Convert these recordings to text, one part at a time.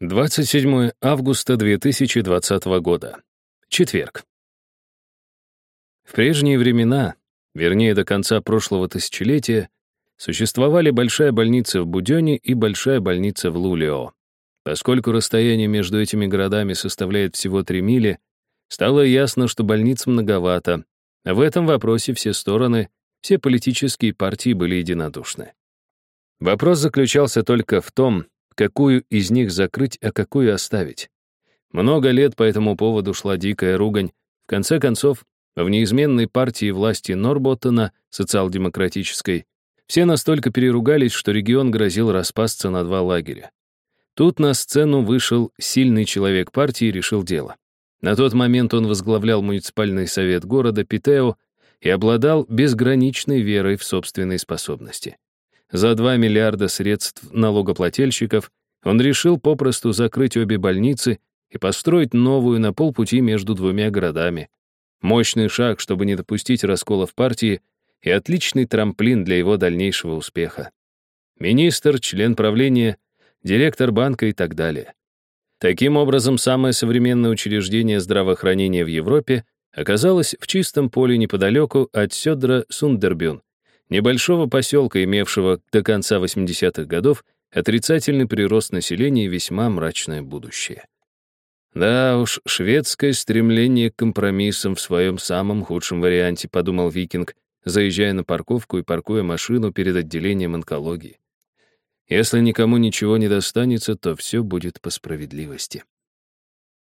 27 августа 2020 года. Четверг. В прежние времена, вернее, до конца прошлого тысячелетия, существовали большая больница в Будёне и большая больница в Лулио. Поскольку расстояние между этими городами составляет всего 3 мили, стало ясно, что больниц многовато. В этом вопросе все стороны, все политические партии были единодушны. Вопрос заключался только в том, какую из них закрыть, а какую оставить. Много лет по этому поводу шла дикая ругань. В конце концов, в неизменной партии власти Норботтона, социал-демократической, все настолько переругались, что регион грозил распасться на два лагеря. Тут на сцену вышел сильный человек партии и решил дело. На тот момент он возглавлял муниципальный совет города Питео и обладал безграничной верой в собственные способности. За 2 миллиарда средств налогоплательщиков он решил попросту закрыть обе больницы и построить новую на полпути между двумя городами. Мощный шаг, чтобы не допустить раскола в партии, и отличный трамплин для его дальнейшего успеха. Министр, член правления, директор банка и так далее. Таким образом, самое современное учреждение здравоохранения в Европе оказалось в чистом поле неподалеку от Сёдра Сундербюн, небольшого поселка, имевшего до конца 80-х годов отрицательный прирост населения и весьма мрачное будущее. Да уж, шведское стремление к компромиссам в своем самом худшем варианте, подумал Викинг, заезжая на парковку и паркуя машину перед отделением онкологии. Если никому ничего не достанется, то все будет по справедливости.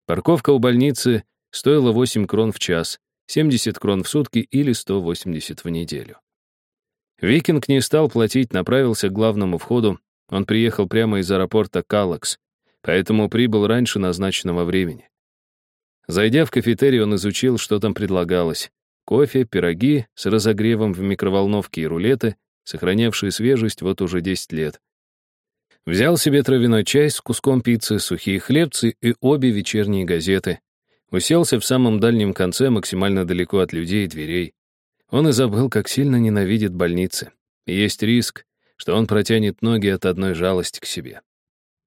Парковка у больницы стоила 8 крон в час, 70 крон в сутки или 180 в неделю. Викинг не стал платить, направился к главному входу. Он приехал прямо из аэропорта Калакс, поэтому прибыл раньше назначенного времени. Зайдя в кафетерий, он изучил, что там предлагалось. Кофе, пироги с разогревом в микроволновке и рулеты, сохранявшие свежесть вот уже 10 лет. Взял себе травяной чай с куском пиццы, сухие хлебцы и обе вечерние газеты. Уселся в самом дальнем конце, максимально далеко от людей и дверей. Он и забыл, как сильно ненавидит больницы. И есть риск, что он протянет ноги от одной жалости к себе.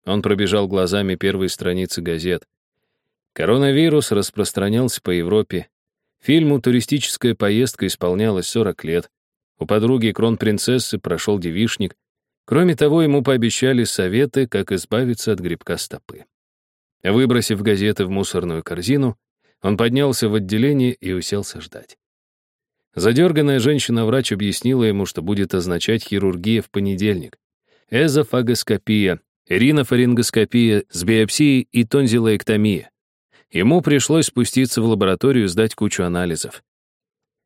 Он пробежал глазами первые страницы газет. Коронавирус распространялся по Европе. Фильму «Туристическая поездка» исполнялось 40 лет. У подруги кронпринцессы прошел девишник. Кроме того, ему пообещали советы, как избавиться от грибка стопы. Выбросив газеты в мусорную корзину, он поднялся в отделение и уселся ждать. Задерганная женщина-врач объяснила ему, что будет означать хирургия в понедельник. Эзофагоскопия, ринофарингоскопия с биопсией и тонзиллоэктомия. Ему пришлось спуститься в лабораторию и сдать кучу анализов.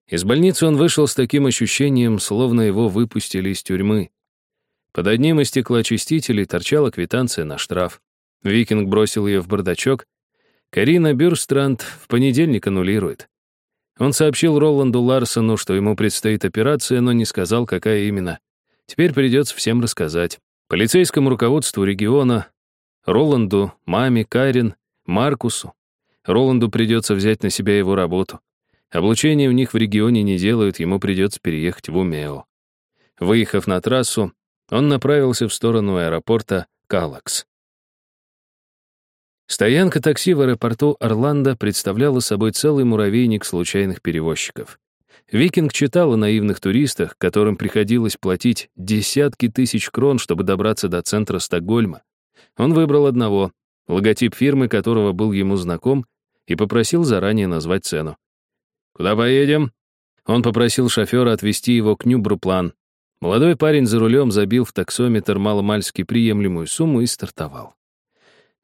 Из больницы он вышел с таким ощущением, словно его выпустили из тюрьмы. Под одним из стеклоочистителей торчала квитанция на штраф. Викинг бросил ее в бардачок. Карина Бюрстранд в понедельник аннулирует. Он сообщил Роланду Ларсону, что ему предстоит операция, но не сказал, какая именно. Теперь придется всем рассказать. Полицейскому руководству региона, Роланду, маме, Карин, Маркусу. Роланду придется взять на себя его работу. Облучение у них в регионе не делают, ему придется переехать в Умео. Выехав на трассу, он направился в сторону аэропорта Калакс. Стоянка такси в аэропорту Орландо представляла собой целый муравейник случайных перевозчиков. Викинг читал о наивных туристах, которым приходилось платить десятки тысяч крон, чтобы добраться до центра Стокгольма. Он выбрал одного, логотип фирмы которого был ему знаком, и попросил заранее назвать цену. «Куда поедем?» Он попросил шофера отвезти его к Нюбруплан. Молодой парень за рулем забил в таксометр маломальски приемлемую сумму и стартовал.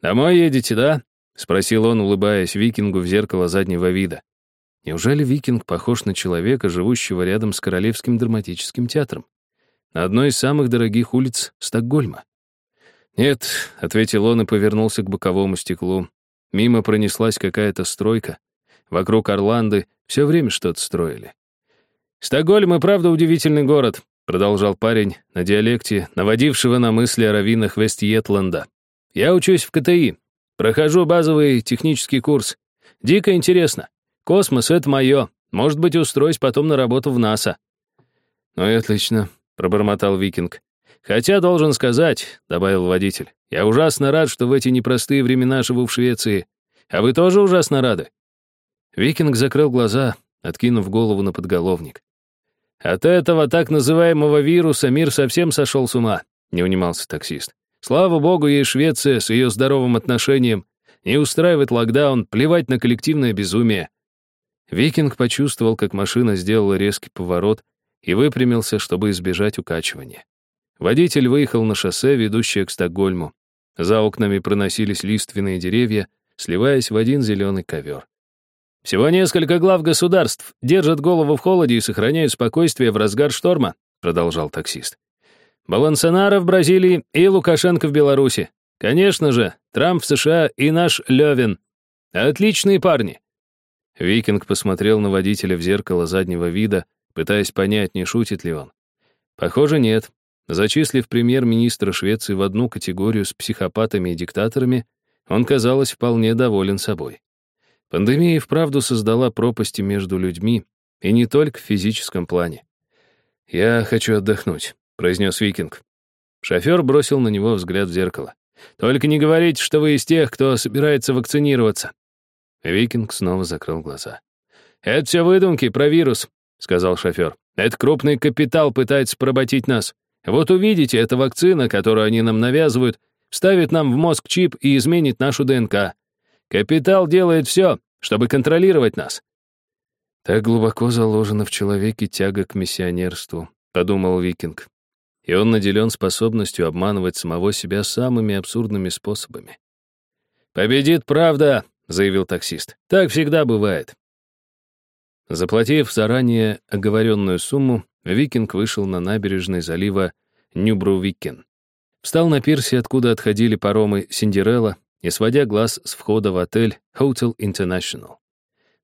«Домой едете, да?» — спросил он, улыбаясь викингу в зеркало заднего вида. Неужели викинг похож на человека, живущего рядом с Королевским драматическим театром? На одной из самых дорогих улиц Стокгольма. «Нет», — ответил он и повернулся к боковому стеклу. Мимо пронеслась какая-то стройка. Вокруг Орланды все время что-то строили. «Стокгольм и правда удивительный город», — продолжал парень на диалекте, наводившего на мысли о раввинах Вест-Йетланда. Я учусь в КТИ. Прохожу базовый технический курс. Дико интересно. Космос — это мое. Может быть, устроюсь потом на работу в НАСА». «Ну и отлично», — пробормотал Викинг. «Хотя, должен сказать», — добавил водитель, «я ужасно рад, что в эти непростые времена живу в Швеции. А вы тоже ужасно рады?» Викинг закрыл глаза, откинув голову на подголовник. «От этого так называемого вируса мир совсем сошел с ума», — не унимался таксист. «Слава богу, ей Швеция с ее здоровым отношением. Не устраивает локдаун, плевать на коллективное безумие». Викинг почувствовал, как машина сделала резкий поворот и выпрямился, чтобы избежать укачивания. Водитель выехал на шоссе, ведущее к Стокгольму. За окнами проносились лиственные деревья, сливаясь в один зеленый ковер. «Всего несколько глав государств держат голову в холоде и сохраняют спокойствие в разгар шторма», продолжал таксист. «Балансонара в Бразилии и Лукашенко в Беларуси. Конечно же, Трамп в США и наш Левин. Отличные парни». Викинг посмотрел на водителя в зеркало заднего вида, пытаясь понять, не шутит ли он. Похоже, нет. Зачислив премьер-министра Швеции в одну категорию с психопатами и диктаторами, он, казалось, вполне доволен собой. Пандемия и вправду создала пропасти между людьми, и не только в физическом плане. «Я хочу отдохнуть», — произнес Викинг. Шофер бросил на него взгляд в зеркало. «Только не говорите, что вы из тех, кто собирается вакцинироваться». Викинг снова закрыл глаза. «Это все выдумки про вирус», — сказал шофер. «Это крупный капитал пытается поработить нас. Вот увидите, эта вакцина, которую они нам навязывают, вставит нам в мозг чип и изменит нашу ДНК. Капитал делает все, чтобы контролировать нас». «Так глубоко заложена в человеке тяга к миссионерству», — подумал Викинг. И он наделен способностью обманывать самого себя самыми абсурдными способами. «Победит правда», — заявил таксист. «Так всегда бывает». Заплатив заранее оговоренную сумму, Викинг вышел на набережной залива Нюбрувикен. Встал на пирсе, откуда отходили паромы Синдерелла, и сводя глаз с входа в отель Hotel International.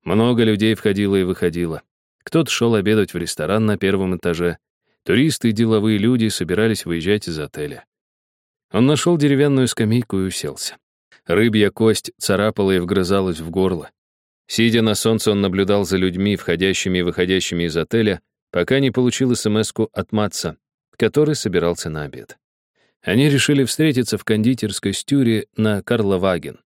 Много людей входило и выходило. Кто-то шел обедать в ресторан на первом этаже. Туристы и деловые люди собирались выезжать из отеля. Он нашел деревянную скамейку и уселся. Рыбья кость царапала и вгрызалась в горло. Сидя на солнце, он наблюдал за людьми, входящими и выходящими из отеля, пока не получил смс от Матса, который собирался на обед. Они решили встретиться в кондитерской стюре на Карловаген.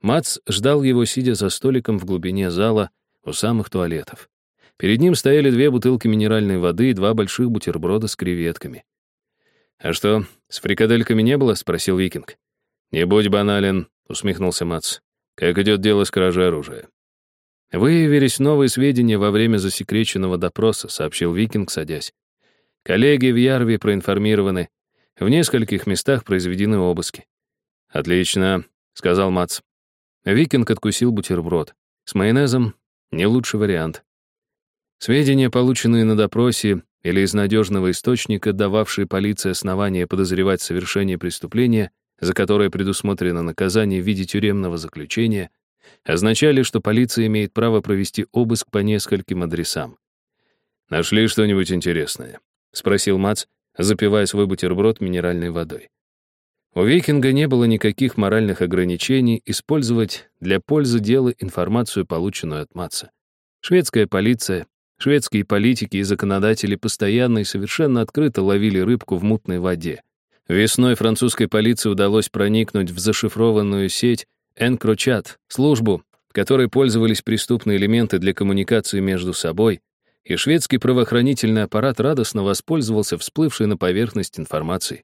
Мац ждал его, сидя за столиком в глубине зала у самых туалетов. Перед ним стояли две бутылки минеральной воды и два больших бутерброда с креветками. «А что, с фрикадельками не было?» — спросил Викинг. «Не будь банален», — усмехнулся Мац. «Как идет дело с кражей оружия?» «Выявились новые сведения во время засекреченного допроса», — сообщил Викинг, садясь. «Коллеги в Ярве проинформированы. В нескольких местах произведены обыски». «Отлично», — сказал Мац. Викинг откусил бутерброд. С майонезом — не лучший вариант. Сведения, полученные на допросе или из надежного источника, дававшие полиции основания подозревать совершение преступления, за которое предусмотрено наказание в виде тюремного заключения — означали, что полиция имеет право провести обыск по нескольким адресам. «Нашли что-нибудь интересное?» — спросил Мац, запивая свой бутерброд минеральной водой. У Викинга не было никаких моральных ограничений использовать для пользы дела информацию, полученную от Маца. Шведская полиция, шведские политики и законодатели постоянно и совершенно открыто ловили рыбку в мутной воде. Весной французской полиции удалось проникнуть в зашифрованную сеть Энкрочат, службу, которой пользовались преступные элементы для коммуникации между собой, и шведский правоохранительный аппарат радостно воспользовался всплывшей на поверхность информацией.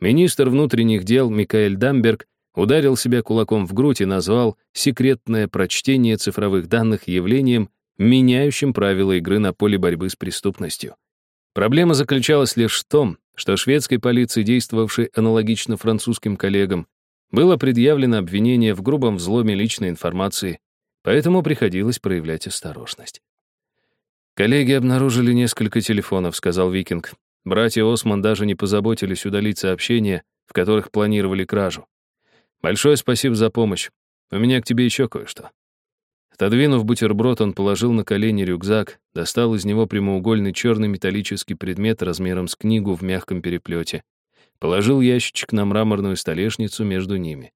Министр внутренних дел Микаэль Дамберг ударил себя кулаком в грудь и назвал секретное прочтение цифровых данных явлением, меняющим правила игры на поле борьбы с преступностью. Проблема заключалась лишь в том, что шведской полиции, действовавшей аналогично французским коллегам, было предъявлено обвинение в грубом взломе личной информации, поэтому приходилось проявлять осторожность. «Коллеги обнаружили несколько телефонов», — сказал Викинг. «Братья Осман даже не позаботились удалить сообщения, в которых планировали кражу. Большое спасибо за помощь. У меня к тебе еще кое-что». Отодвинув бутерброд, он положил на колени рюкзак, достал из него прямоугольный черный металлический предмет размером с книгу в мягком переплете положил ящичек на мраморную столешницу между ними.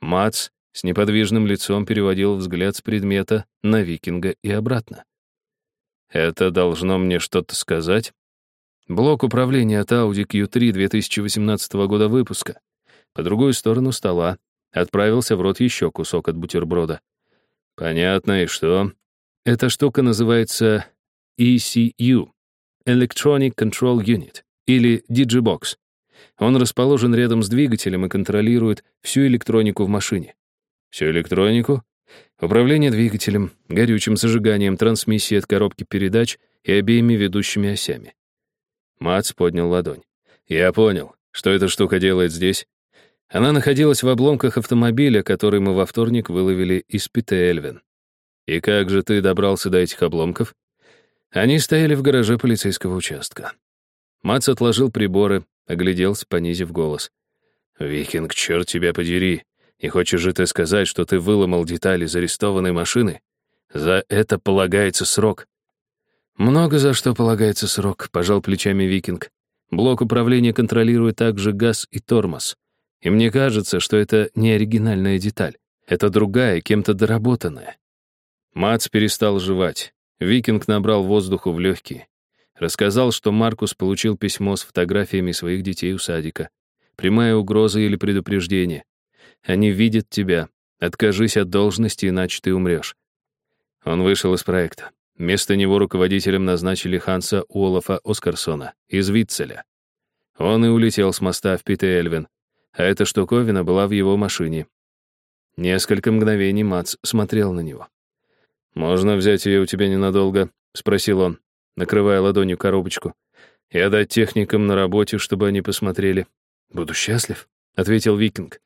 Мац с неподвижным лицом переводил взгляд с предмета на викинга и обратно. «Это должно мне что-то сказать?» Блок управления от Audi Q3 2018 года выпуска. По другую сторону стола отправился в рот еще кусок от бутерброда. Понятно, и что? Эта штука называется ECU — Electronic Control Unit, или Digibox. Он расположен рядом с двигателем и контролирует всю электронику в машине. Всю электронику? Управление двигателем, горючим зажиганием, трансмиссией от коробки передач и обеими ведущими осями. Мац поднял ладонь. «Я понял. Что эта штука делает здесь?» Она находилась в обломках автомобиля, который мы во вторник выловили из Питэ-Эльвин. «И как же ты добрался до этих обломков?» Они стояли в гараже полицейского участка. Мац отложил приборы, огляделся, понизив голос. «Викинг, черт тебя подери! Не хочешь же ты сказать, что ты выломал детали из арестованной машины? За это полагается срок». «Много за что полагается срок», — пожал плечами Викинг. «Блок управления контролирует также газ и тормоз. И мне кажется, что это не оригинальная деталь. Это другая, кем-то доработанная». Мац перестал жевать. Викинг набрал воздуху в легкие. Рассказал, что Маркус получил письмо с фотографиями своих детей у садика. Прямая угроза или предупреждение. Они видят тебя. Откажись от должности, иначе ты умрешь. Он вышел из проекта. Вместо него руководителем назначили Ханса Уолофа Оскарсона из Витцеля. Он и улетел с моста в Питэ-Эльвин, а эта штуковина была в его машине. Несколько мгновений Мац смотрел на него. «Можно взять ее у тебя ненадолго?» — спросил он, накрывая ладонью коробочку. «И отдать техникам на работе, чтобы они посмотрели». «Буду счастлив», — ответил Викинг.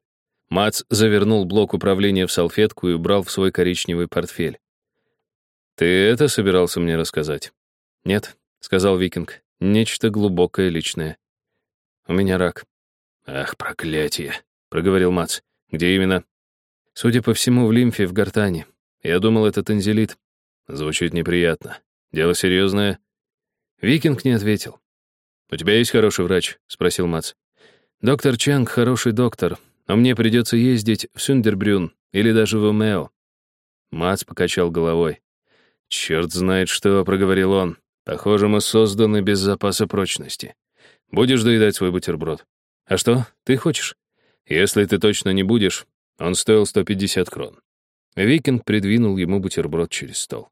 Мац завернул блок управления в салфетку и убрал в свой коричневый портфель. «Ты это собирался мне рассказать?» «Нет», — сказал Викинг, — «нечто глубокое личное. У меня рак». «Ах, проклятие», — проговорил Мац. «Где именно?» «Судя по всему, в лимфе, в гортани. Я думал, это танзелит». «Звучит неприятно. Дело серьезное?» Викинг не ответил. «У тебя есть хороший врач?» — спросил Мац. «Доктор Чанг хороший доктор, но мне придется ездить в Сюндербрюн или даже в Мео». Мац покачал головой. «Черт знает что», — проговорил он. «Похоже, мы созданы без запаса прочности. Будешь доедать свой бутерброд?» «А что, ты хочешь?» «Если ты точно не будешь, он стоил 150 крон». Викинг придвинул ему бутерброд через стол.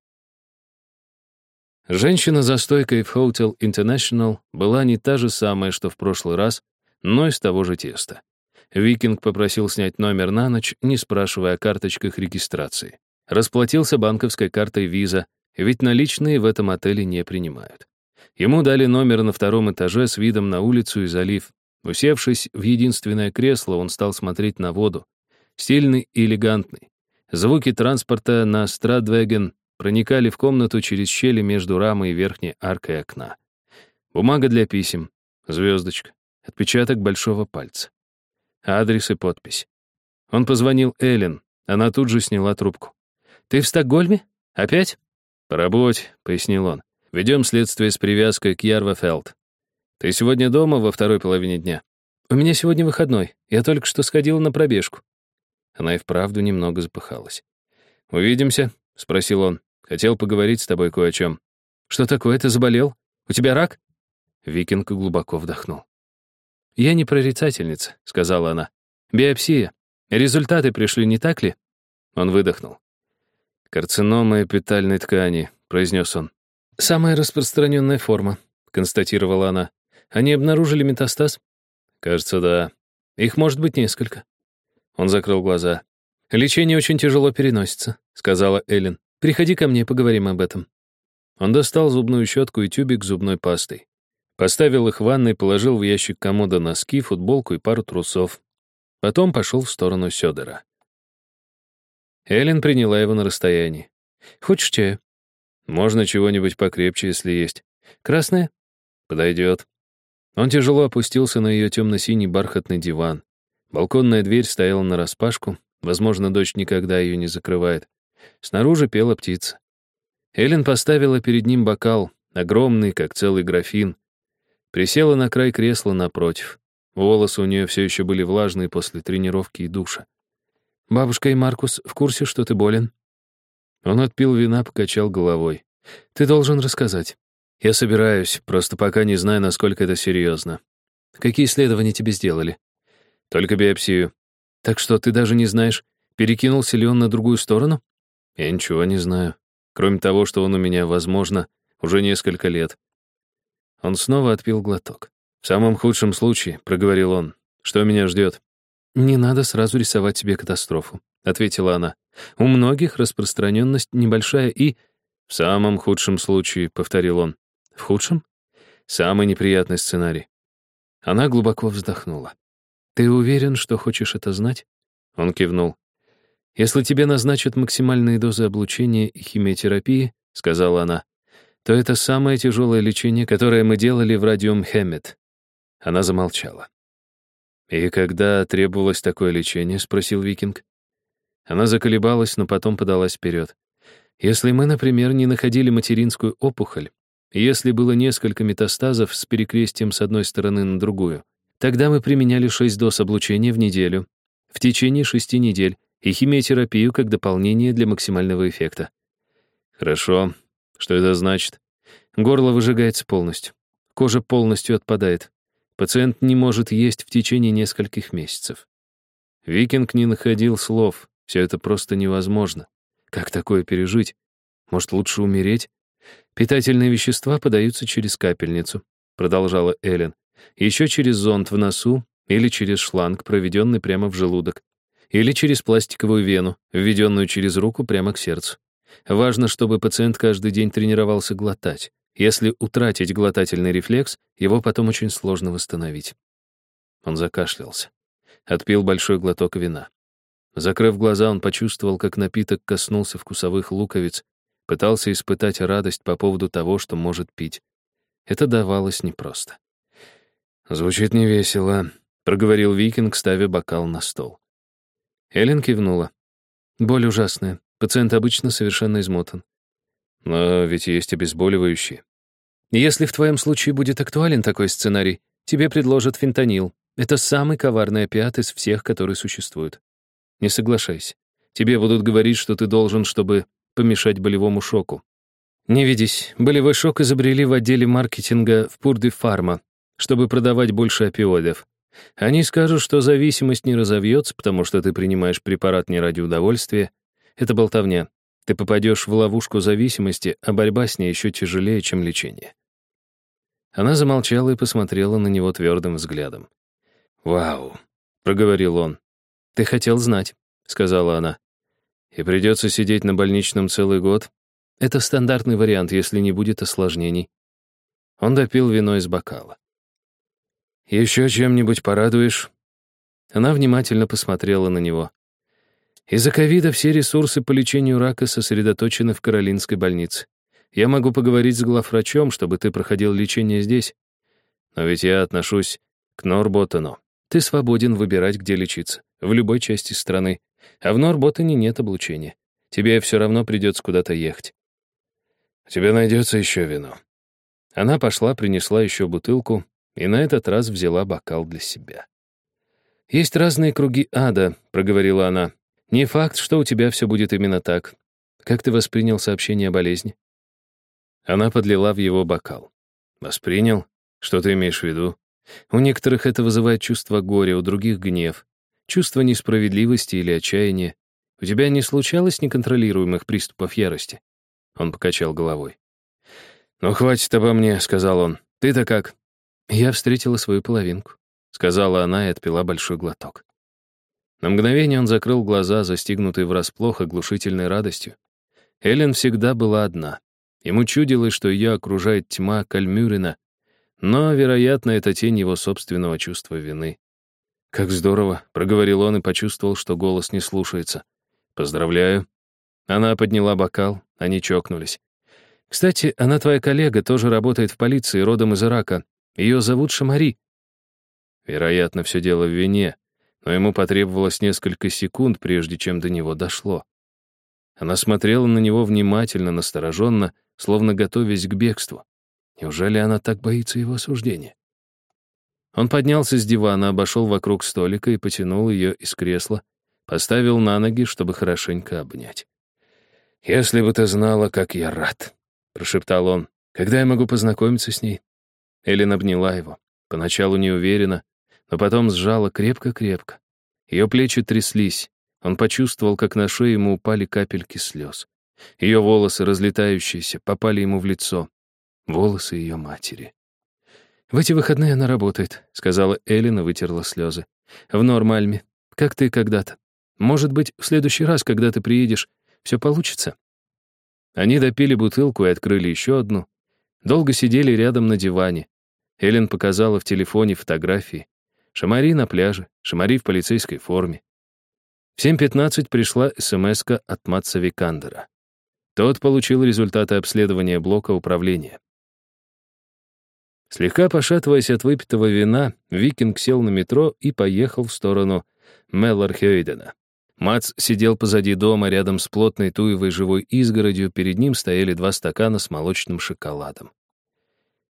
Женщина за стойкой в Hotel International была не та же самая, что в прошлый раз, но из того же теста. Викинг попросил снять номер на ночь, не спрашивая о карточках регистрации. Расплатился банковской картой Visa, ведь наличные в этом отеле не принимают. Ему дали номер на втором этаже с видом на улицу и залив. Усевшись в единственное кресло, он стал смотреть на воду. Стильный и элегантный. Звуки транспорта на Страдвеген проникали в комнату через щели между рамой и верхней аркой окна. Бумага для писем, звездочка, отпечаток большого пальца. Адрес и подпись. Он позвонил Эллен, она тут же сняла трубку. «Ты в Стокгольме? Опять?» «По работе», — пояснил он. «Ведем следствие с привязкой к Ярвафелд. Ты сегодня дома во второй половине дня?» «У меня сегодня выходной. Я только что сходила на пробежку». Она и вправду немного запыхалась. «Увидимся?» — спросил он. «Хотел поговорить с тобой кое о чем». «Что такое? Ты заболел? У тебя рак?» Викинг глубоко вдохнул. «Я не прорицательница», — сказала она. «Биопсия. Результаты пришли, не так ли?» Он выдохнул. «Карцинома эпитальной ткани», — произнес он. «Самая распространенная форма», — констатировала она. «Они обнаружили метастаз?» «Кажется, да. Их может быть несколько». Он закрыл глаза. «Лечение очень тяжело переносится», — сказала Эллен. «Приходи ко мне, поговорим об этом». Он достал зубную щетку и тюбик зубной пастой. Поставил их в ванной, положил в ящик комода носки, футболку и пару трусов. Потом пошел в сторону Сёдора. Эллен приняла его на расстоянии. «Хочешь чаю?» «Можно чего-нибудь покрепче, если есть. Красное?» «Подойдет». Он тяжело опустился на ее темно-синий бархатный диван. Балконная дверь стояла нараспашку. Возможно, дочь никогда ее не закрывает. Снаружи пела птица. Эллен поставила перед ним бокал, огромный, как целый графин. Присела на край кресла напротив. Волосы у нее все еще были влажные после тренировки и душа. «Бабушка и Маркус в курсе, что ты болен?» Он отпил вина, покачал головой. «Ты должен рассказать». Я собираюсь, просто пока не знаю, насколько это серьезно. Какие исследования тебе сделали? Только биопсию. Так что ты даже не знаешь, перекинулся ли он на другую сторону? Я ничего не знаю. Кроме того, что он у меня, возможно, уже несколько лет. Он снова отпил глоток. «В самом худшем случае», — проговорил он, — «что меня ждет?» «Не надо сразу рисовать себе катастрофу», — ответила она. «У многих распространенность небольшая и...» «В самом худшем случае», — повторил он. «В худшем?» «Самый неприятный сценарий». Она глубоко вздохнула. «Ты уверен, что хочешь это знать?» Он кивнул. «Если тебе назначат максимальные дозы облучения и химиотерапии», — сказала она, то это самое тяжелое лечение, которое мы делали в Радиум Хэммет. Она замолчала. «И когда требовалось такое лечение?» — спросил Викинг. Она заколебалась, но потом подалась вперед. «Если мы, например, не находили материнскую опухоль, если было несколько метастазов с перекрестием с одной стороны на другую, тогда мы применяли 6 доз облучения в неделю, в течение шести недель, и химиотерапию как дополнение для максимального эффекта. Хорошо, что это значит? Горло выжигается полностью. Кожа полностью отпадает. Пациент не может есть в течение нескольких месяцев. Викинг не находил слов. Все это просто невозможно. Как такое пережить? Может, лучше умереть? Питательные вещества подаются через капельницу, продолжала Эллен. Еще через зонд в носу или через шланг, проведенный прямо в желудок. Или через пластиковую вену, введенную через руку прямо к сердцу. Важно, чтобы пациент каждый день тренировался глотать. Если утратить глотательный рефлекс, его потом очень сложно восстановить. Он закашлялся. Отпил большой глоток вина. Закрыв глаза, он почувствовал, как напиток коснулся вкусовых луковиц, пытался испытать радость по поводу того, что может пить. Это давалось непросто. «Звучит невесело», — проговорил викинг, ставя бокал на стол. Эллен кивнула. «Боль ужасная. Пациент обычно совершенно измотан. Но ведь есть обезболивающие. Если в твоем случае будет актуален такой сценарий, тебе предложат фентанил. Это самый коварный опиат из всех, которые существуют. Не соглашайся. Тебе будут говорить, что ты должен, чтобы помешать болевому шоку. Не ведись. Болевой шок изобрели в отделе маркетинга в Пурды Фарма, чтобы продавать больше опиоидов. Они скажут, что зависимость не разовьется, потому что ты принимаешь препарат не ради удовольствия, это болтовня. Ты попадешь в ловушку зависимости, а борьба с ней еще тяжелее, чем лечение. Она замолчала и посмотрела на него твердым взглядом. «Вау», — проговорил он. «Ты хотел знать», — сказала она. «И придется сидеть на больничном целый год? Это стандартный вариант, если не будет осложнений». Он допил вино из бокала. «Еще чем-нибудь порадуешь?» Она внимательно посмотрела на него. Из-за ковида все ресурсы по лечению рака сосредоточены в Каролинской больнице. Я могу поговорить с главврачом, чтобы ты проходил лечение здесь. Но ведь я отношусь к Норботтону. Ты свободен выбирать, где лечиться, в любой части страны. А в Норботтоне нет облучения. Тебе все равно придется куда-то ехать. У тебя найдется еще вино. Она пошла, принесла еще бутылку и на этот раз взяла бокал для себя. «Есть разные круги ада», — проговорила она. Не факт, что у тебя все будет именно так. Как ты воспринял сообщение о болезни? Она подлила в его бокал. Воспринял? Что ты имеешь в виду? У некоторых это вызывает чувство горя, у других — гнев, чувство несправедливости или отчаяния. У тебя не случалось неконтролируемых приступов ярости? Он покачал головой. «Ну, хватит обо мне», — сказал он. «Ты-то как?» «Я встретила свою половинку», — сказала она и отпила большой глоток. На мгновение он закрыл глаза, застигнутый врасплох оглушительной радостью. Эллен всегда была одна. Ему чудилось, что ее окружает тьма Кальмюрина, но, вероятно, это тень его собственного чувства вины. «Как здорово», — проговорил он и почувствовал, что голос не слушается. «Поздравляю». Она подняла бокал, они чокнулись. «Кстати, она твоя коллега, тоже работает в полиции, родом из Ирака. Ее зовут Шамари». Вероятно, все дело в вине, но ему потребовалось несколько секунд, прежде чем до него дошло. Она смотрела на него внимательно, настороженно, словно готовясь к бегству. Неужели она так боится его осуждения? Он поднялся с дивана, обошел вокруг столика и потянул ее из кресла, поставил на ноги, чтобы хорошенько обнять. «Если бы ты знала, как я рад», — прошептал он, Когда я могу познакомиться с ней? Эллен обняла его. Поначалу неуверенно, но потом сжала крепко-крепко. Ее плечи тряслись. Он почувствовал, как на шее ему упали капельки слез. Ее волосы, разлетающиеся, попали ему в лицо. Волосы ее матери. «В эти выходные она работает», — сказала Эллен и вытерла слезы. «В Нормальме, как ты когда-то. Может быть, в следующий раз, когда ты приедешь, все получится?» Они допили бутылку и открыли еще одну. Долго сидели рядом на диване. Эллен показала в телефоне фотографии. Шамари на пляже, Шамари в полицейской форме. В 7.15 пришла смс от Матса Викандера. Тот получил результаты обследования блока управления. Слегка пошатываясь от выпитого вина, викинг сел на метро и поехал в сторону Меллархейдена. Мац сидел позади дома, рядом с плотной туевой живой изгородью, перед ним стояли два стакана с молочным шоколадом.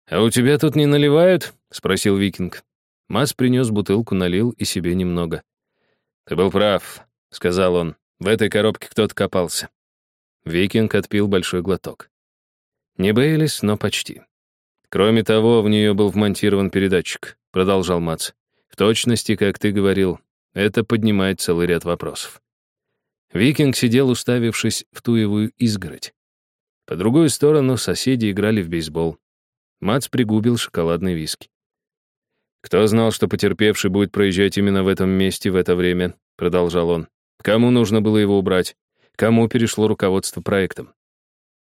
«А у тебя тут не наливают?» — спросил викинг. Мац принес бутылку, налил и себе немного. «Ты был прав», — сказал он. «В этой коробке кто-то копался». Викинг отпил большой глоток. Не Бейлис, но почти. Кроме того, в нее был вмонтирован передатчик, продолжал Мац. В точности, как ты говорил, это поднимает целый ряд вопросов. Викинг сидел, уставившись в туевую изгородь. По другую сторону соседи играли в бейсбол. Мац пригубил шоколадный виски. «Кто знал, что потерпевший будет проезжать именно в этом месте в это время?» — продолжал он. «Кому нужно было его убрать? Кому перешло руководство проектом?»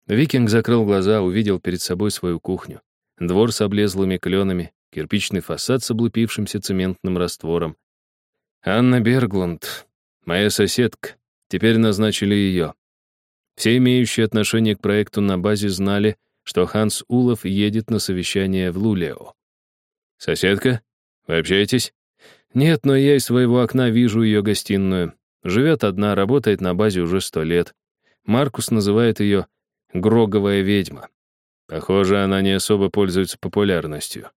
Викинг закрыл глаза, увидел перед собой свою кухню. Двор с облезлыми кленами, кирпичный фасад с облупившимся цементным раствором. Анна Бергланд, моя соседка, теперь назначили ее. Все имеющие отношение к проекту на базе знали, что Ханс Улов едет на совещание в Лулео. «Соседка? Вы общаетесь?» «Нет, но я из своего окна вижу ее гостиную. Живет одна, работает на базе уже сто лет. Маркус называет ее «Гроговая ведьма». Похоже, она не особо пользуется популярностью.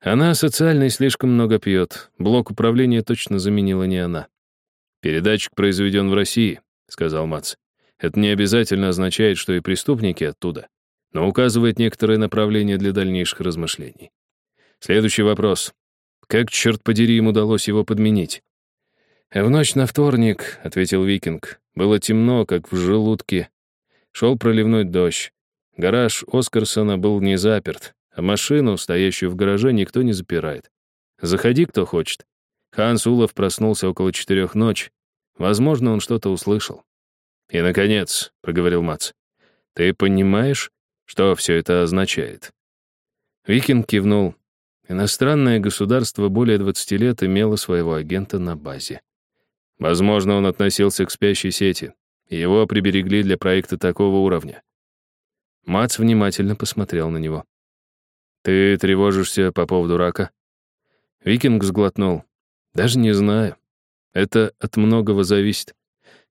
Она социальной слишком много пьет. Блок управления точно заменила не она. «Передатчик произведен в России», — сказал Мац. «Это не обязательно означает, что и преступники оттуда, но указывает некоторое направление для дальнейших размышлений. Следующий вопрос. Как, черт подери, им удалось его подменить?» «В ночь на вторник», — ответил Викинг. «Было темно, как в желудке. Шел проливной дождь. Гараж Оскарсона был не заперт, а машину, стоящую в гараже, никто не запирает. Заходи, кто хочет. Ханс Улов проснулся около четырех ночи. Возможно, он что-то услышал. «И, наконец», — проговорил Мац, — «ты понимаешь, что все это означает?» Викинг кивнул. Иностранное государство более 20 лет имело своего агента на базе. Возможно, он относился к спящей сети. Его приберегли для проекта такого уровня. Мац внимательно посмотрел на него. «Ты тревожишься по поводу рака?» Викинг сглотнул. «Даже не знаю. Это от многого зависит.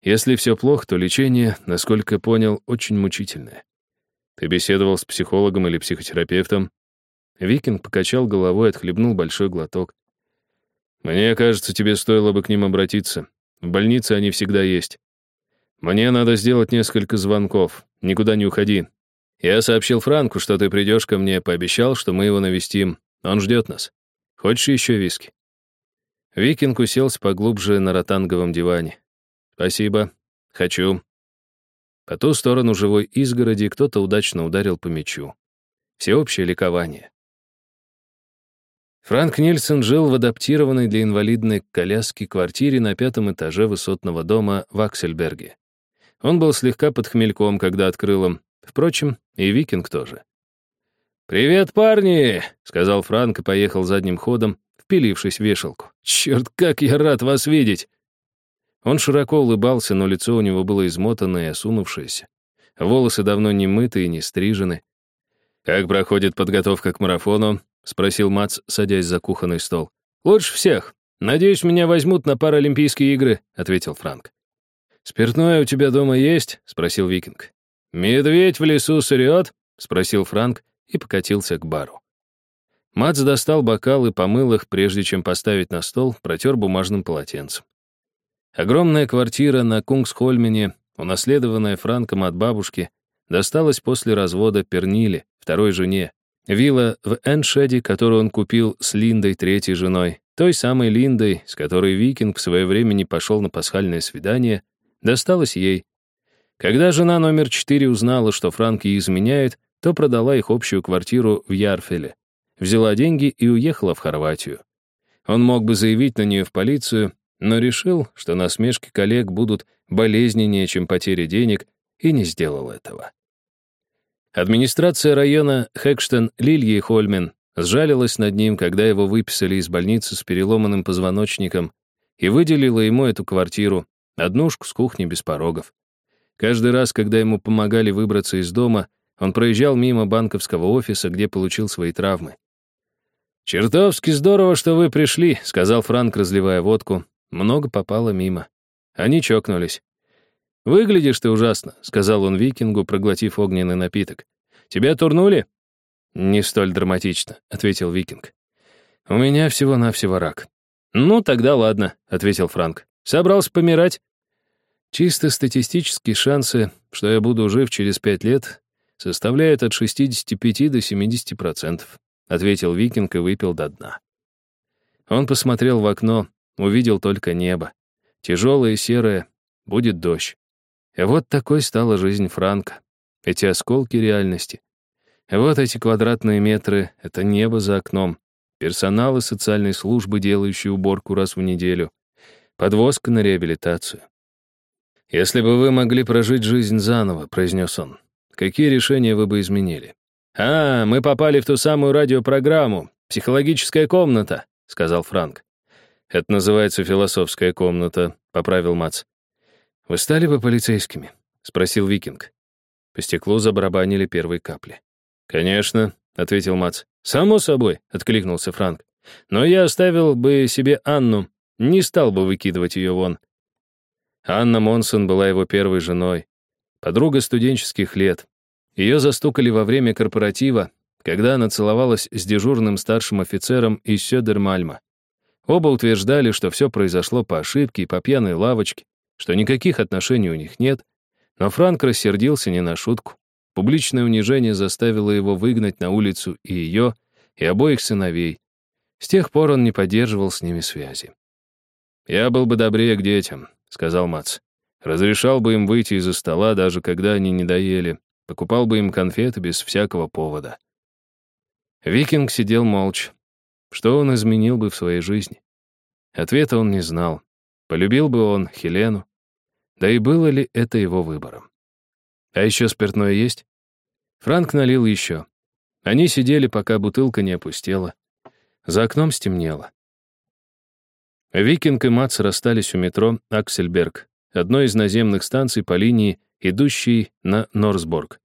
Если все плохо, то лечение, насколько понял, очень мучительное. Ты беседовал с психологом или психотерапевтом?» Викинг покачал головой, отхлебнул большой глоток. «Мне кажется, тебе стоило бы к ним обратиться. В больнице они всегда есть. Мне надо сделать несколько звонков. Никуда не уходи. Я сообщил Франку, что ты придешь ко мне, пообещал, что мы его навестим. Он ждет нас. Хочешь еще виски?» Викинг уселся поглубже на ротанговом диване. «Спасибо. Хочу». По ту сторону живой изгороди кто-то удачно ударил по мячу. Всеобщее ликование. Франк Нильсон жил в адаптированной для инвалидной коляски квартире на пятом этаже высотного дома в Аксельберге. Он был слегка под хмельком, когда открыл им, Впрочем, и Викинг тоже. «Привет, парни!» — сказал Франк и поехал задним ходом, впилившись в вешалку. «Черт, как я рад вас видеть!» Он широко улыбался, но лицо у него было измотанное и осунувшееся. Волосы давно не мыты и не стрижены. «Как проходит подготовка к марафону?» — спросил Мац, садясь за кухонный стол. «Лучше всех. Надеюсь, меня возьмут на Паралимпийские игры», — ответил Франк. «Спиртное у тебя дома есть?» — спросил Викинг. «Медведь в лесу сырет?» — спросил Франк и покатился к бару. Мац достал бокал и помыл их, прежде чем поставить на стол, протер бумажным полотенцем. Огромная квартира на Кунгсхольмене, унаследованная Франком от бабушки, досталась после развода Перниле, второй жене. Вилла в Эншеде, которую он купил с Линдой, третьей женой, той самой Линдой, с которой Викинг в свое время не пошел на пасхальное свидание, досталась ей. Когда жена номер четыре узнала, что Франк ей изменяет, то продала их общую квартиру в Ярфеле, взяла деньги и уехала в Хорватию. Он мог бы заявить на нее в полицию, но решил, что насмешки коллег будут болезненнее, чем потеря денег, и не сделал этого. Администрация района Хэкштен-Лильи Хольмен сжалилась над ним, когда его выписали из больницы с переломанным позвоночником и выделила ему эту квартиру, однушку с кухней без порогов. Каждый раз, когда ему помогали выбраться из дома, он проезжал мимо банковского офиса, где получил свои травмы. «Чертовски здорово, что вы пришли», — сказал Франк, разливая водку. Много попало мимо. Они чокнулись. «Выглядишь ты ужасно», — сказал он викингу, проглотив огненный напиток. «Тебя турнули?» «Не столь драматично», — ответил викинг. «У меня всего-навсего рак». «Ну, тогда ладно», — ответил Франк. «Собрался помирать?» «Чисто статистические шансы, что я буду жив через пять лет, составляют от 65 до 70 процентов», — ответил викинг и выпил до дна. Он посмотрел в окно, увидел только небо. Тяжелое и серое, будет дождь. И вот такой стала жизнь Франка. Эти осколки реальности. И вот эти квадратные метры — это небо за окном. Персонал и социальной службы, делающие уборку раз в неделю. Подвозка на реабилитацию. «Если бы вы могли прожить жизнь заново», — произнес он, «какие решения вы бы изменили?» «А, мы попали в ту самую радиопрограмму. Психологическая комната», — сказал Франк. «Это называется философская комната», — поправил Мац. «Вы стали бы полицейскими?» — спросил Викинг. По стеклу забарабанили первые капли. «Конечно», — ответил Мац. «Само собой», — откликнулся Франк. «Но я оставил бы себе Анну, не стал бы выкидывать ее вон». Анна Монсон была его первой женой, подруга студенческих лет. Ее застукали во время корпоратива, когда она целовалась с дежурным старшим офицером из Сёдермальма. Оба утверждали, что все произошло по ошибке и по пьяной лавочке, что никаких отношений у них нет, но Франк рассердился не на шутку. Публичное унижение заставило его выгнать на улицу и ее, и обоих сыновей. С тех пор он не поддерживал с ними связи. «Я был бы добрее к детям», — сказал Мац. «Разрешал бы им выйти из-за стола, даже когда они не доели. Покупал бы им конфеты без всякого повода». Викинг сидел молча. Что он изменил бы в своей жизни? Ответа он не знал. Полюбил бы он Хелену, да и было ли это его выбором? А еще спиртное есть? Франк налил еще. Они сидели, пока бутылка не опустела. За окном стемнело. Викинг и Мац расстались у метро Аксельберг, одной из наземных станций по линии, идущей на Норсборг.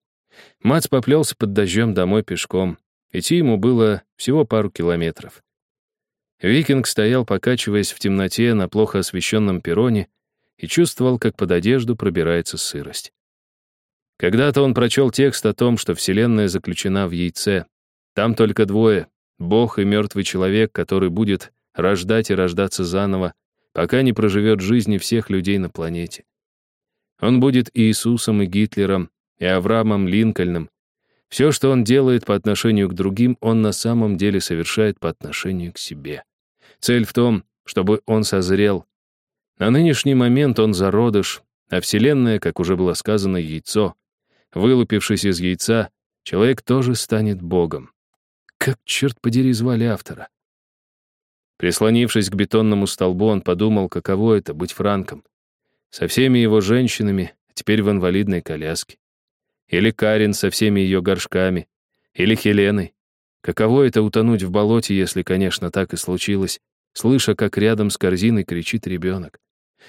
Мац поплелся под дождем домой пешком. Идти ему было всего пару километров. Викинг стоял, покачиваясь в темноте на плохо освещенном перроне, и чувствовал, как под одежду пробирается сырость. Когда-то он прочел текст о том, что Вселенная заключена в яйце. Там только двое — Бог и мертвый человек, который будет рождать и рождаться заново, пока не проживет жизни всех людей на планете. Он будет и Иисусом, и Гитлером, и Авраамом Линкольном. Все, что он делает по отношению к другим, он на самом деле совершает по отношению к себе. Цель в том, чтобы он созрел, на нынешний момент он зародыш, а Вселенная, как уже было сказано, яйцо. Вылупившись из яйца, человек тоже станет Богом. Как, черт подери, звали автора? Прислонившись к бетонному столбу, он подумал, каково это — быть Франком. Со всеми его женщинами, а теперь в инвалидной коляске. Или Карин со всеми ее горшками. Или Хеленой. Каково это утонуть в болоте, если, конечно, так и случилось, слыша, как рядом с корзиной кричит ребенок.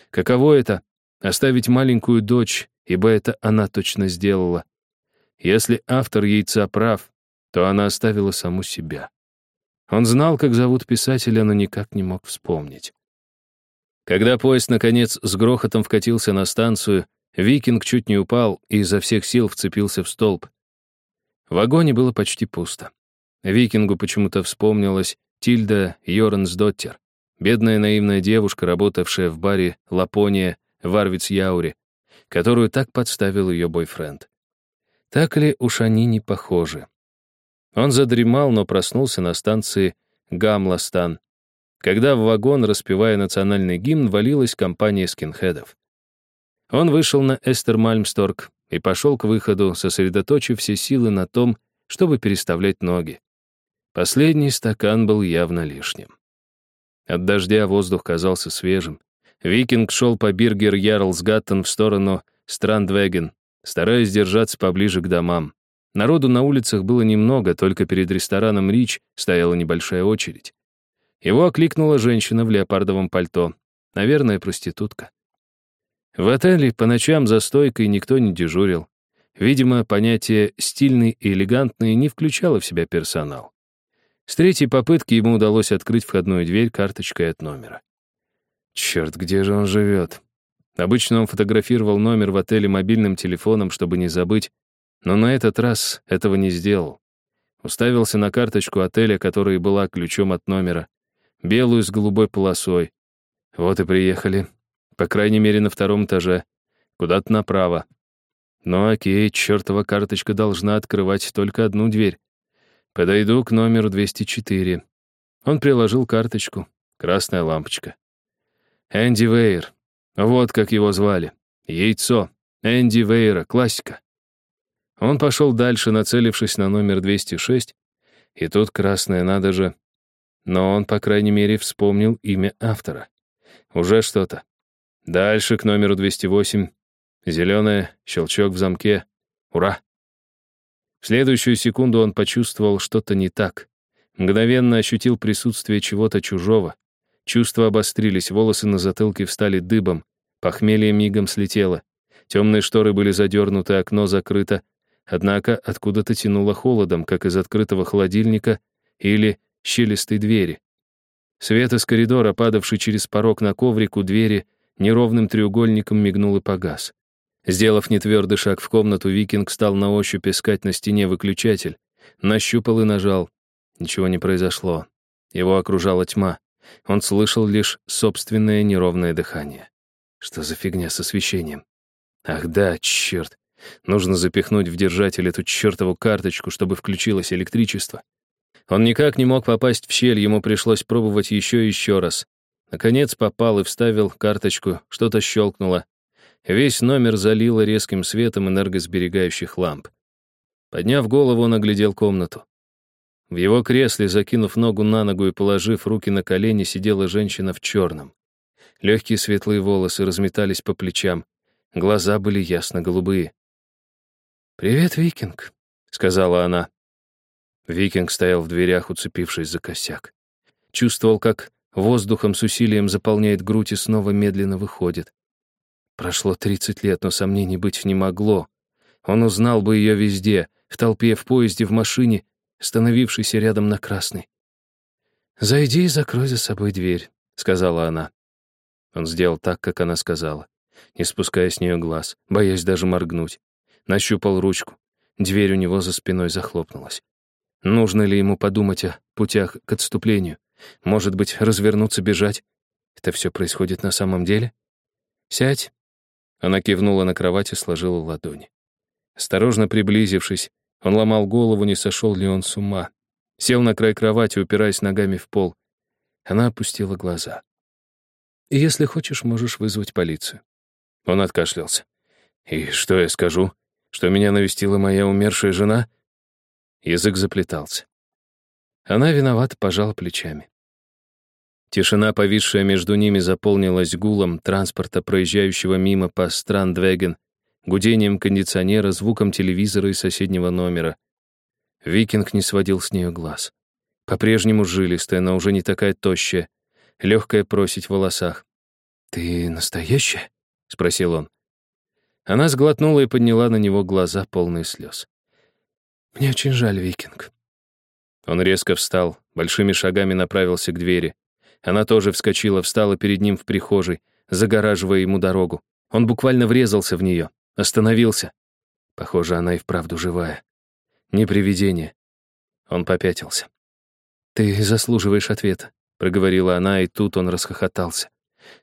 Каково это — оставить маленькую дочь, ибо это она точно сделала. Если автор яйца прав, то она оставила саму себя. Он знал, как зовут писателя, но никак не мог вспомнить. Когда поезд, наконец, с грохотом вкатился на станцию, викинг чуть не упал и изо всех сил вцепился в столб. В вагоне было почти пусто. Викингу почему-то вспомнилась Тильда Йорнсдоттер, бедная наивная девушка, работавшая в баре «Лапония» в Арвиц-Яуре, которую так подставил ее бойфренд. Так ли уж они не похожи? Он задремал, но проснулся на станции Гамластан, когда в вагон, распевая национальный гимн, валилась компания скинхедов. Он вышел на Эстермальмсторг и пошел к выходу, сосредоточив все силы на том, чтобы переставлять ноги. Последний стакан был явно лишним. От дождя воздух казался свежим. Викинг шел по Биргер Ярлсгаттен в сторону Страндвеген, стараясь держаться поближе к домам. Народу на улицах было немного, только перед рестораном «Рич» стояла небольшая очередь. Его окликнула женщина в леопардовом пальто. Наверное, проститутка. В отеле по ночам за стойкой никто не дежурил. Видимо, понятие «стильный» и «элегантный» не включало в себя персонал. С третьей попытки ему удалось открыть входную дверь карточкой от номера. Черт, где же он живет? Обычно он фотографировал номер в отеле мобильным телефоном, чтобы не забыть, но на этот раз этого не сделал. Уставился на карточку отеля, которая была ключом от номера, белую с голубой полосой. Вот и приехали. По крайней мере, на втором этаже. Куда-то направо. Ну окей, чертова карточка должна открывать только одну дверь. Подойду к номеру 204. Он приложил карточку. Красная лампочка. Энди Вейер. Вот как его звали. Яйцо. Энди Вейера. Классика. Он пошел дальше, нацелившись на номер 206, и тут красное надо же. Но он, по крайней мере, вспомнил имя автора. Уже что-то. Дальше к номеру 208. Зеленое, щелчок в замке. Ура! В следующую секунду он почувствовал что-то не так. Мгновенно ощутил присутствие чего-то чужого. Чувства обострились, волосы на затылке встали дыбом, похмелье мигом слетело. Темные шторы были задернуты, окно закрыто, однако откуда-то тянуло холодом, как из открытого холодильника или щелистой двери. Свет из коридора, падавший через порог на коврик у двери, неровным треугольником мигнул и погас. Сделав нетвердый шаг в комнату, викинг стал на ощупь искать на стене выключатель. Нащупал и нажал. Ничего не произошло. Его окружала тьма. Он слышал лишь собственное неровное дыхание. Что за фигня с освещением? Ах да, черт. Нужно запихнуть в держатель эту чертову карточку, чтобы включилось электричество. Он никак не мог попасть в щель, ему пришлось пробовать еще и еще раз. Наконец попал и вставил карточку, что-то щелкнуло. Весь номер залило резким светом энергосберегающих ламп. Подняв голову, он оглядел комнату. В его кресле, закинув ногу на ногу и положив руки на колени, сидела женщина в черном. Легкие светлые волосы разметались по плечам. Глаза были ясно-голубые. «Привет, Викинг», — сказала она. Викинг стоял в дверях, уцепившись за косяк. Чувствовал, как воздухом с усилием заполняет грудь и снова медленно выходит. Прошло 30 лет, но сомнений быть не могло. Он узнал бы ее везде, в толпе, в поезде, в машине, становившейся рядом на красной. «Зайди и закрой за собой дверь», — сказала она. Он сделал так, как она сказала, не спуская с нее глаз, боясь даже моргнуть. Нащупал ручку. Дверь у него за спиной захлопнулась. Нужно ли ему подумать о путях к отступлению? Может быть, развернуться, бежать? Это все происходит на самом деле? «Сядь», она кивнула на кровать и сложила ладони. Осторожно приблизившись, он ломал голову, не сошел ли он с ума. Сел на край кровати, упираясь ногами в пол. Она опустила глаза. «Если хочешь, можешь вызвать полицию». Он откашлялся. «И что я скажу? Что меня навестила моя умершая жена?» Язык заплетался. Она виновата пожала плечами. Тишина, повисшая между ними, заполнилась гулом транспорта, проезжающего мимо по Страндвеген, гудением кондиционера, звуком телевизора из соседнего номера. Викинг не сводил с нее глаз. По-прежнему жилистая, но уже не такая тощая, легкая просить в волосах. «Ты настоящая?» — спросил он. Она сглотнула и подняла на него глаза, полные слез. «Мне очень жаль, Викинг». Он резко встал, большими шагами направился к двери. Она тоже вскочила, встала перед ним в прихожей, загораживая ему дорогу. Он буквально врезался в нее, остановился. Похоже, она и вправду живая. Не привидение. Он попятился. «Ты заслуживаешь ответа», — проговорила она, и тут он расхохотался.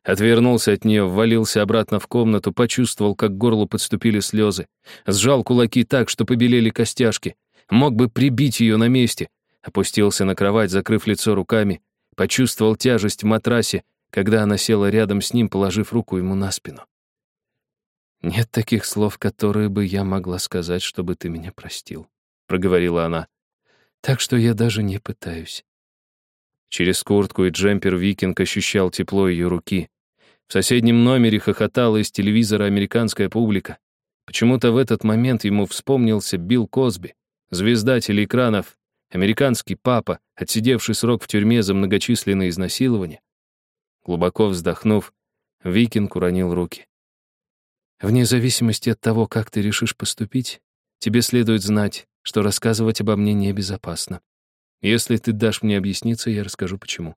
Отвернулся от нее, ввалился обратно в комнату, почувствовал, как к горлу подступили слезы. Сжал кулаки так, что побелели костяшки. Мог бы прибить ее на месте. Опустился на кровать, закрыв лицо руками. Почувствовал тяжесть в матрасе, когда она села рядом с ним, положив руку ему на спину. «Нет таких слов, которые бы я могла сказать, чтобы ты меня простил», — проговорила она. «Так что я даже не пытаюсь». Через куртку и джемпер Викинг ощущал тепло ее руки. В соседнем номере хохотала из телевизора американская публика. Почему-то в этот момент ему вспомнился Билл Косби, звезда телеэкранов, американский папа, отсидевший срок в тюрьме за многочисленные изнасилования. Глубоко вздохнув, Викинг уронил руки. Вне зависимости от того, как ты решишь поступить, тебе следует знать, что рассказывать обо мне небезопасно. Если ты дашь мне объясниться, я расскажу, почему.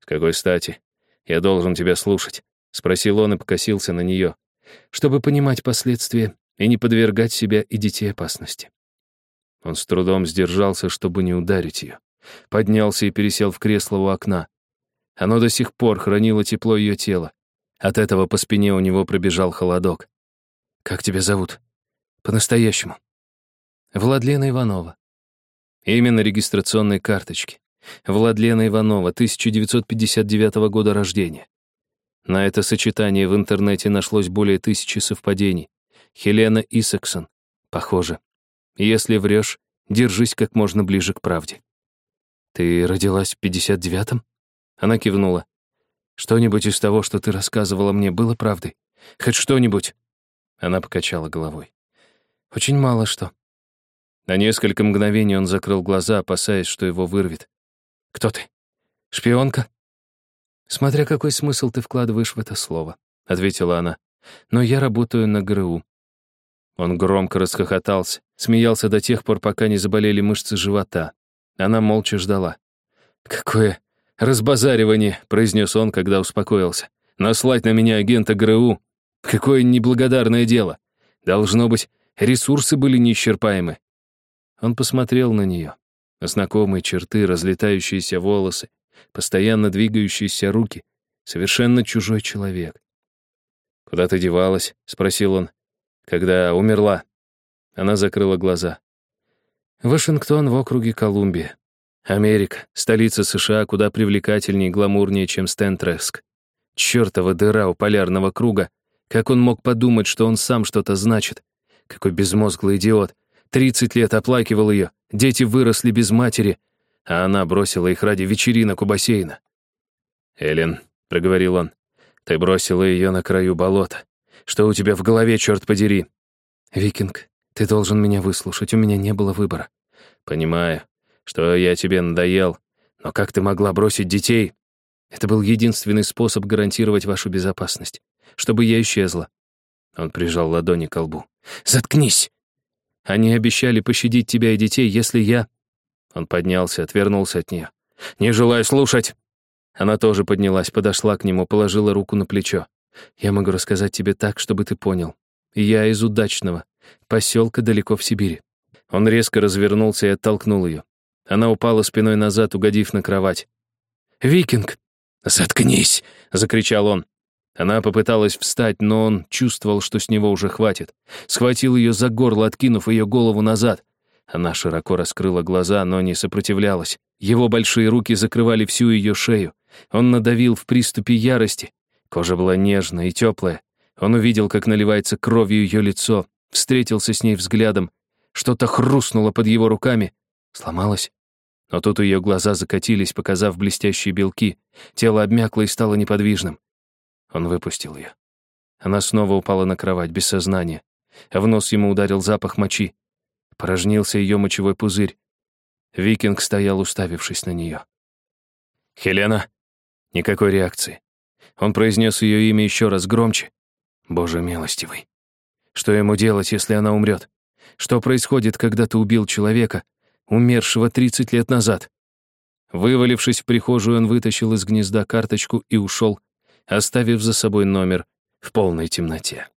«С какой стати? Я должен тебя слушать», — спросил он и покосился на нее, чтобы понимать последствия и не подвергать себя и детей опасности. Он с трудом сдержался, чтобы не ударить ее. Поднялся и пересел в кресло у окна. Оно до сих пор хранило тепло ее тела. От этого по спине у него пробежал холодок. «Как тебя зовут?» «По-настоящему». «Владлена Иванова». Именно регистрационной карточки. Владлена Иванова, 1959 года рождения. На это сочетание в интернете нашлось более тысячи совпадений. Хелена Исаксон. Похоже. Если врешь, держись как можно ближе к правде. «Ты родилась в 59-м?» Она кивнула. Что-нибудь из того, что ты рассказывала мне, было правдой? Хоть что-нибудь?» Она покачала головой. «Очень мало что». На несколько мгновений он закрыл глаза, опасаясь, что его вырвет. «Кто ты? Шпионка?» «Смотря какой смысл ты вкладываешь в это слово», — ответила она. «Но я работаю на ГРУ». Он громко расхохотался, смеялся до тех пор, пока не заболели мышцы живота. Она молча ждала. «Какое «Разбазаривание», — произнес он, когда успокоился. «Наслать на меня агента ГРУ? Какое неблагодарное дело! Должно быть, ресурсы были неисчерпаемы». Он посмотрел на нее. Знакомые черты, разлетающиеся волосы, постоянно двигающиеся руки. Совершенно чужой человек. «Куда ты девалась?» — спросил он. «Когда умерла?» Она закрыла глаза. «Вашингтон в округе Колумбия. Америка, столица США, куда привлекательнее и гламурнее, чем Стентреск. Чёртова дыра у полярного круга. Как он мог подумать, что он сам что-то значит? Какой безмозглый идиот. Тридцать лет оплакивал ее, дети выросли без матери, а она бросила их ради вечеринок у бассейна. «Эллен», — проговорил он, — «ты бросила ее на краю болота. Что у тебя в голове, черт подери?» «Викинг, ты должен меня выслушать, у меня не было выбора». «Понимаю что я тебе надоел. Но как ты могла бросить детей? Это был единственный способ гарантировать вашу безопасность. Чтобы я исчезла. Он прижал ладони к лбу. «Заткнись!» Они обещали пощадить тебя и детей, если я...» Он поднялся, отвернулся от нее. «Не желаю слушать!» Она тоже поднялась, подошла к нему, положила руку на плечо. «Я могу рассказать тебе так, чтобы ты понял. Я из удачного, поселка далеко в Сибири». Он резко развернулся и оттолкнул ее. Она упала спиной назад, угодив на кровать. «Викинг!» «Заткнись!» — закричал он. Она попыталась встать, но он чувствовал, что с него уже хватит. Схватил ее за горло, откинув ее голову назад. Она широко раскрыла глаза, но не сопротивлялась. Его большие руки закрывали всю ее шею. Он надавил в приступе ярости. Кожа была нежная и теплая. Он увидел, как наливается кровью ее лицо, встретился с ней взглядом. Что-то хрустнуло под его руками. Сломалась? Но тут ее глаза закатились, показав блестящие белки. Тело обмякло и стало неподвижным. Он выпустил ее. Она снова упала на кровать, без сознания. В нос ему ударил запах мочи. Порожнился ее мочевой пузырь. Викинг стоял, уставившись на нее. «Хелена!» Никакой реакции. Он произнес ее имя еще раз громче. «Боже милостивый! Что ему делать, если она умрет? Что происходит, когда ты убил человека, умершего 30 лет назад. Вывалившись в прихожую, он вытащил из гнезда карточку и ушел, оставив за собой номер в полной темноте.